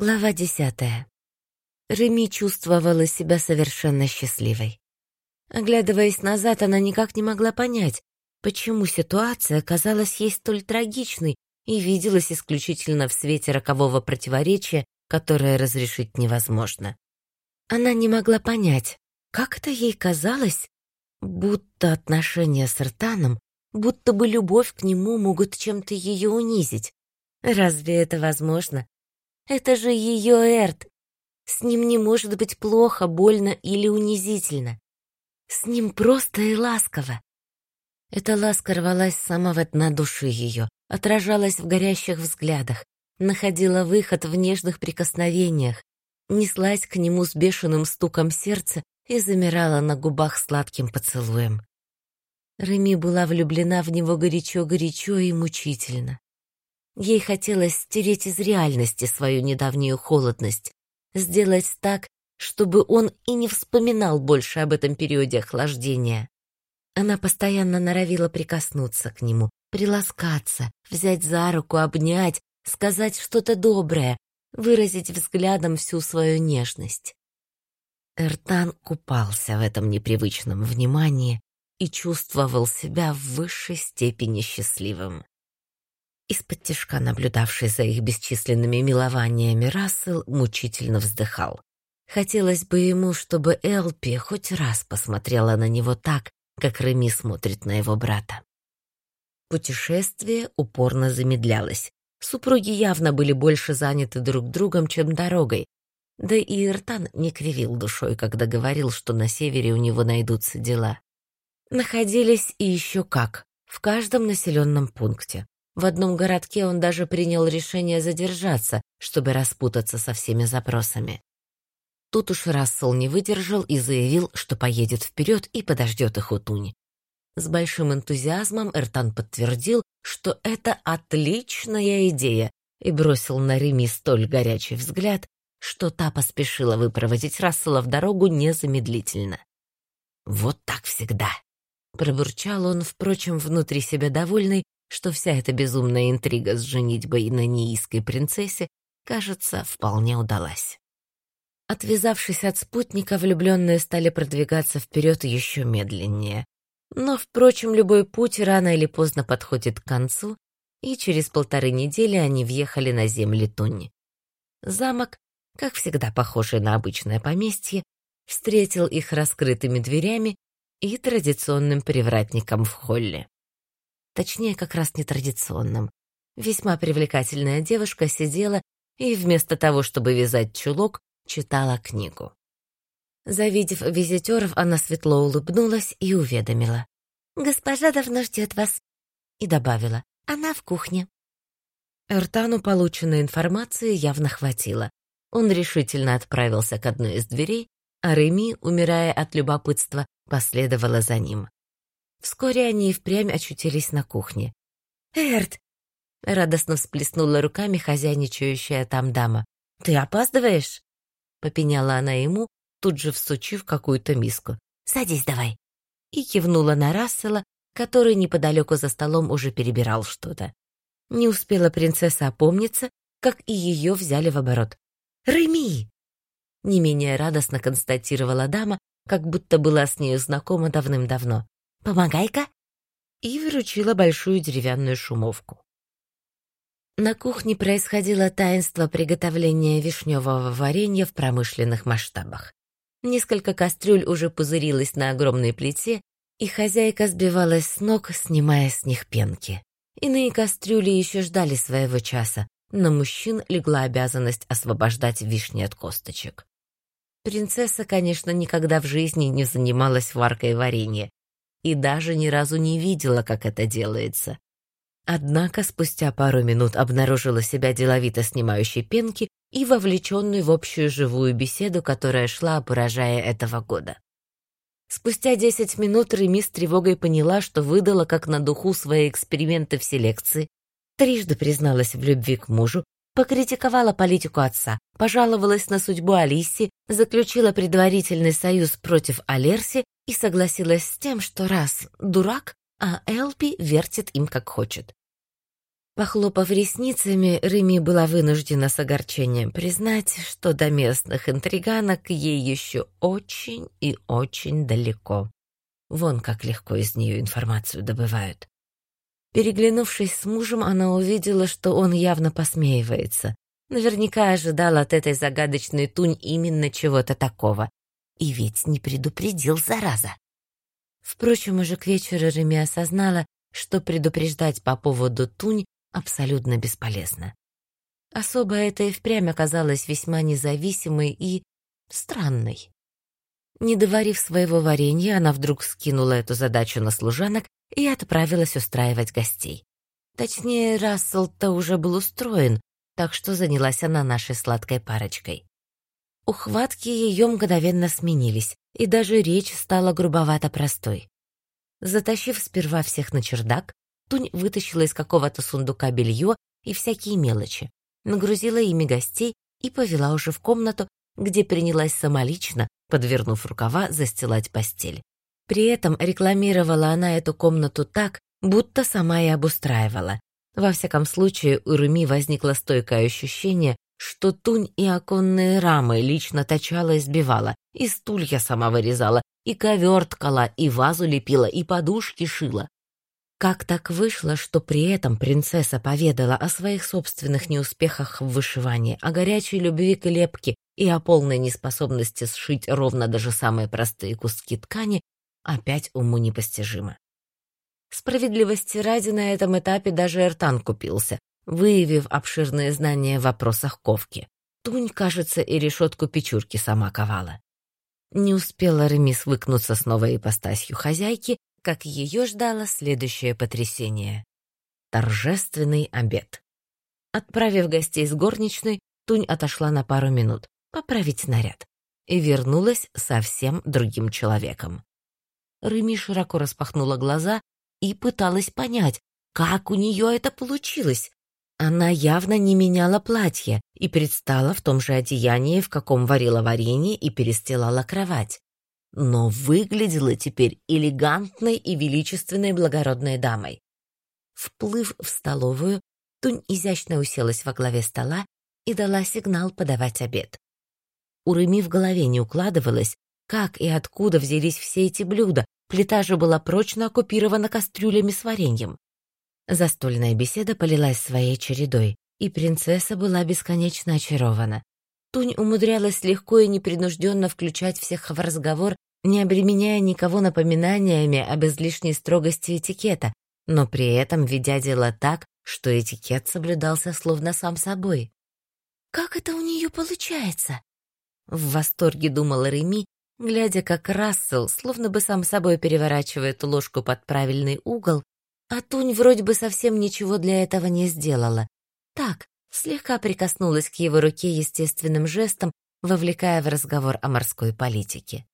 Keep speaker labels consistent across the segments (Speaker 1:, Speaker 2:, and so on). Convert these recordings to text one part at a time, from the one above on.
Speaker 1: Глава десятая. Реми чувствовала себя совершенно счастливой. Оглядываясь назад, она никак не могла понять, почему ситуация казалась ей столь трагичной и виделась исключительно в свете рокового противоречия, которое разрешить невозможно. Она не могла понять, как это ей казалось, будто отношения с Ртаном, будто бы любовь к нему могут чем-то ее унизить. Разве это возможно? Это же ее Эрт. С ним не может быть плохо, больно или унизительно. С ним просто и ласково. Эта ласка рвалась с самого дна души ее, отражалась в горящих взглядах, находила выход в нежных прикосновениях, неслась к нему с бешеным стуком сердца и замирала на губах сладким поцелуем. Реми была влюблена в него горячо-горячо и мучительно. Ей хотелось стереть из реальности свою недавнюю холодность, сделать так, чтобы он и не вспоминал больше об этом периоде охлаждения. Она постоянно норовила прикоснуться к нему, приласкаться, взять за руку, обнять, сказать что-то доброе, выразить взглядом всю свою нежность. Эртан купался в этом непривычном внимании и чувствовал себя в высшей степени счастливым. Из-под тишка, наблюдавший за их бесчисленными милованиями, Рассел мучительно вздыхал. Хотелось бы ему, чтобы Элпи хоть раз посмотрела на него так, как Реми смотрит на его брата. Путешествие упорно замедлялось. Супруги явно были больше заняты друг другом, чем дорогой. Да и Иртан не кривил душой, когда говорил, что на севере у него найдутся дела. Находились и еще как, в каждом населенном пункте. В одном городке он даже принял решение задержаться, чтобы распутаться со всеми запросами. Тут уж Рассел не выдержал и заявил, что поедет вперед и подождет их у Тунь. С большим энтузиазмом Эртан подтвердил, что это отличная идея, и бросил на Реми столь горячий взгляд, что та поспешила выпроводить Рассела в дорогу незамедлительно. «Вот так всегда», — пробурчал он, впрочем, внутри себя довольный, что вся эта безумная интрига с женитьбой на неийской принцессе, кажется, вполне удалась. Отвязавшись от спутника, влюбленные стали продвигаться вперед еще медленнее. Но, впрочем, любой путь рано или поздно подходит к концу, и через полторы недели они въехали на земли Туни. Замок, как всегда похожий на обычное поместье, встретил их раскрытыми дверями и традиционным привратником в холле точнее, как раз нетрадиционным. Весьма привлекательная девушка сидела и вместо того, чтобы вязать чулок, читала книгу. Завидев визитеров, она светло улыбнулась и уведомила. «Госпожа давно ждет вас». И добавила. «Она в кухне». Эртану полученной информации явно хватило. Он решительно отправился к одной из дверей, а Реми, умирая от любопытства, последовала за ним. Вскоре они и впрямь очутились на кухне. «Эрт!» — радостно всплеснула руками хозяйничающая там дама. «Ты опаздываешь?» — попеняла она ему, тут же всучив какую-то миску. «Садись давай!» И кивнула на Рассела, который неподалеку за столом уже перебирал что-то. Не успела принцесса опомниться, как и ее взяли в оборот. «Реми!» Не менее радостно констатировала дама, как будто была с нею знакома давным-давно. Помогай-ка!» и вручила большую деревянную шумовку. На кухне происходило таинство приготовления вишневого варенья в промышленных масштабах. Несколько кастрюль уже пузырилось на огромной плите, и хозяйка сбивалась с ног, снимая с них пенки. Иные кастрюли еще ждали своего часа, но мужчин легла обязанность освобождать вишни от косточек. Принцесса, конечно, никогда в жизни не занималась варкой варенья, и даже ни разу не видела, как это делается. Однако спустя пару минут обнаружила себя деловито снимающей пенки и вовлеченной в общую живую беседу, которая шла об урожае этого года. Спустя десять минут Реми с тревогой поняла, что выдала как на духу свои эксперименты в селекции, трижды призналась в любви к мужу, покритиковала политику отца, пожаловалась на судьбу Алиси, заключила предварительный союз против Алерси и согласилась с тем, что раз дурак, а Элпи вертит им как хочет. Похлопав ресницами, Реми была вынуждена с огорчением признать, что до местных интриганок ей еще очень и очень далеко. Вон как легко из нее информацию добывают. Переглянувшись с мужем, она увидела, что он явно посмеивается. Наверняка ожидал от этой загадочной тунь именно чего-то такого. И ведь не предупредил, зараза. Впрочем, уже к вечеру Реми осознала, что предупреждать по поводу тунь абсолютно бесполезно. Особо это и впрямь оказалось весьма независимой и странной. Не доварив своего варенья, она вдруг скинула эту задачу на служанок и отправилась устраивать гостей. Точнее, Рассел-то уже был устроен, так что занялась она нашей сладкой парочкой. Ухватки ее мгновенно сменились, и даже речь стала грубовато простой. Затащив сперва всех на чердак, Тунь вытащила из какого-то сундука белье и всякие мелочи, нагрузила ими гостей и повела уже в комнату, где принялась самолично, подвернув рукава, застилать постель. При этом рекламировала она эту комнату так, будто сама и обустраивала. Во всяком случае, у Руми возникло стойкое ощущение, что тунь и оконные рамы лично точала и сбивала, и стулья сама вырезала, и ковер ткала, и вазу лепила, и подушки шила. Как так вышло, что при этом принцесса поведала о своих собственных неуспехах в вышивании, о горячей любви к лепке и о полной неспособности сшить ровно даже самые простые куски ткани, опять уму непостижимо. Справедливости ради на этом этапе даже Эртан купился, выявив обширные знания в вопросах ковки. Тунь, кажется, и решетку печурки сама ковала. Не успела Реми свыкнуться с новой ипостасью хозяйки, как ее ждало следующее потрясение. Торжественный обед. Отправив гостей с горничной, Тунь отошла на пару минут поправить наряд и вернулась совсем другим человеком. Рыми широко распахнула глаза и пыталась понять, как у нее это получилось. Она явно не меняла платье и предстала в том же одеянии, в каком варила варенье и перестилала кровать но выглядела теперь элегантной и величественной благородной дамой. Вплыв в столовую, Тунь изящно уселась во главе стола и дала сигнал подавать обед. У Реми в голове не укладывалось, как и откуда взялись все эти блюда, плита же была прочно оккупирована кастрюлями с вареньем. Застольная беседа полилась своей чередой, и принцесса была бесконечно очарована. Тунь умудрялась легко и непринужденно включать всех в разговор, не обременяя никого напоминаниями об излишней строгости этикета, но при этом ведя дело так, что этикет соблюдался словно сам собой. «Как это у нее получается?» В восторге думала Реми, глядя, как Рассел словно бы сам собой переворачивает ложку под правильный угол, а Тунь вроде бы совсем ничего для этого не сделала. Так, слегка прикоснулась к его руке естественным жестом, вовлекая в разговор о морской политике.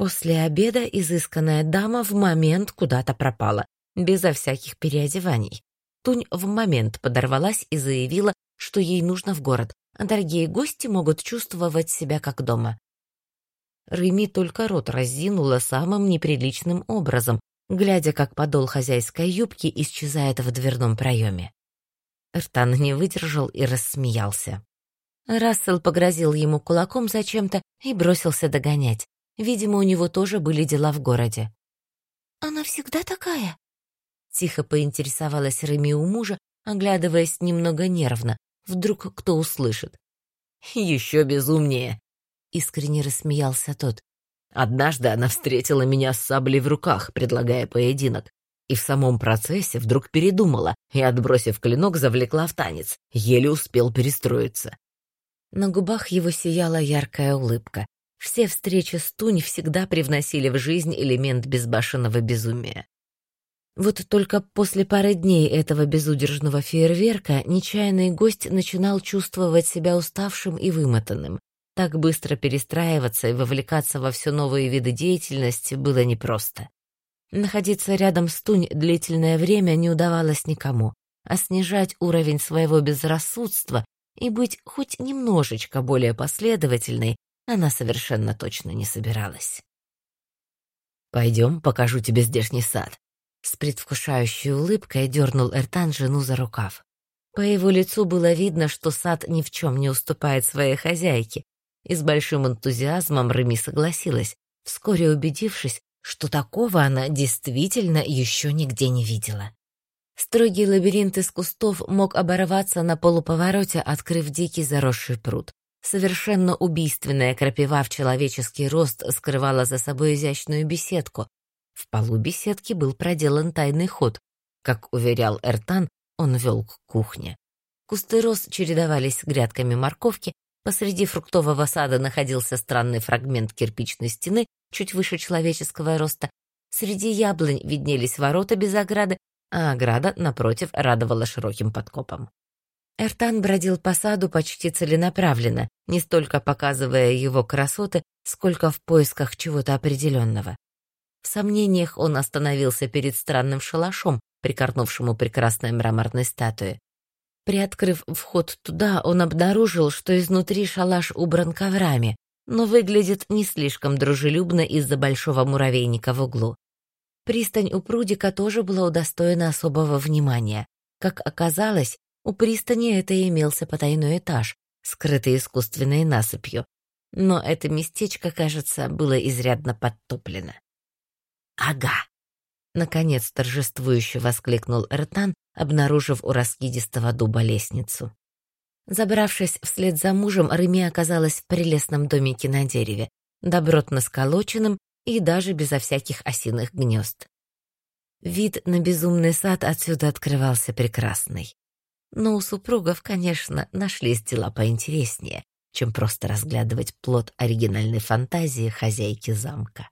Speaker 1: После обеда изысканная дама в момент куда-то пропала, безо всяких переодеваний. Тунь в момент подорвалась и заявила, что ей нужно в город, а дорогие гости могут чувствовать себя как дома. Реми только рот разинула самым неприличным образом, глядя, как подол хозяйской юбки исчезает в дверном проеме. Эртан не выдержал и рассмеялся. Рассел погрозил ему кулаком зачем-то и бросился догонять. Видимо, у него тоже были дела в городе. «Она всегда такая?» Тихо поинтересовалась Реми у мужа, оглядываясь немного нервно. Вдруг кто услышит. «Еще безумнее!» — искренне рассмеялся тот. «Однажды она встретила меня с саблей в руках, предлагая поединок и в самом процессе вдруг передумала и, отбросив клинок, завлекла в танец. Еле успел перестроиться. На губах его сияла яркая улыбка. Все встречи с Тунь всегда привносили в жизнь элемент безбашенного безумия. Вот только после пары дней этого безудержного фейерверка нечаянный гость начинал чувствовать себя уставшим и вымотанным. Так быстро перестраиваться и вовлекаться во все новые виды деятельности было непросто. Находиться рядом с Тунь длительное время не удавалось никому, а снижать уровень своего безрассудства и быть хоть немножечко более последовательной она совершенно точно не собиралась. «Пойдем, покажу тебе здешний сад», С предвкушающей улыбкой дернул Эртан жену за рукав. По его лицу было видно, что сад ни в чем не уступает своей хозяйке, и с большим энтузиазмом Реми согласилась, вскоре убедившись, что такого она действительно еще нигде не видела. Строгий лабиринт из кустов мог оборваться на полуповороте, открыв дикий заросший пруд. Совершенно убийственная крапива в человеческий рост скрывала за собой изящную беседку. В полу беседки был проделан тайный ход. Как уверял Эртан, он вел к кухне. Кусты роз чередовались с грядками морковки, посреди фруктового сада находился странный фрагмент кирпичной стены, чуть выше человеческого роста. Среди яблонь виднелись ворота без ограды, а ограда, напротив, радовала широким подкопом. Эртан бродил по саду почти целенаправленно, не столько показывая его красоты, сколько в поисках чего-то определенного. В сомнениях он остановился перед странным шалашом, прикорнувшему прекрасной мраморной статуе. Приоткрыв вход туда, он обнаружил, что изнутри шалаш убран коврами, но выглядит не слишком дружелюбно из-за большого муравейника в углу. Пристань у прудика тоже была удостоена особого внимания. Как оказалось, у пристани это имелся потайной этаж, скрытый искусственной насыпью. Но это местечко, кажется, было изрядно подтоплено. «Ага!» — наконец торжествующе воскликнул Эртан, обнаружив у раскидистого дуба лестницу. Забравшись вслед за мужем, Реми оказалась в прелестном домике на дереве, добротно сколоченном и даже безо всяких осиных гнезд. Вид на безумный сад отсюда открывался прекрасный. Но у супругов, конечно, нашлись дела поинтереснее, чем просто разглядывать плод оригинальной фантазии хозяйки замка.